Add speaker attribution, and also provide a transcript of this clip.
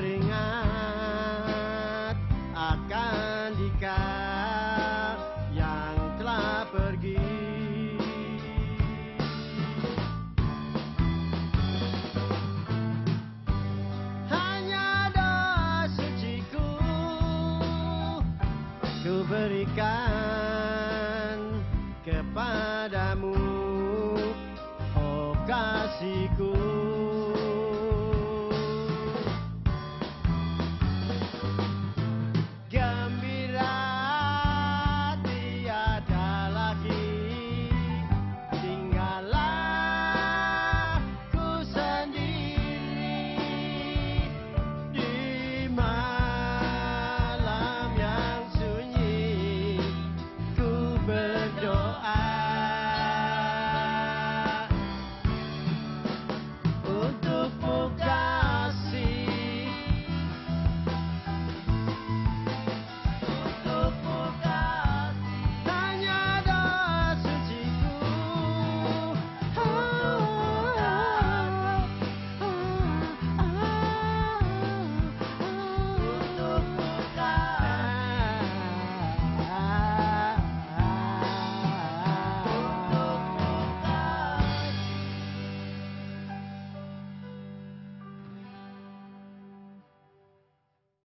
Speaker 1: teringat akan jika yang telah pergi. Hanya doa suciku ku berikan kepadamu oh kasihku.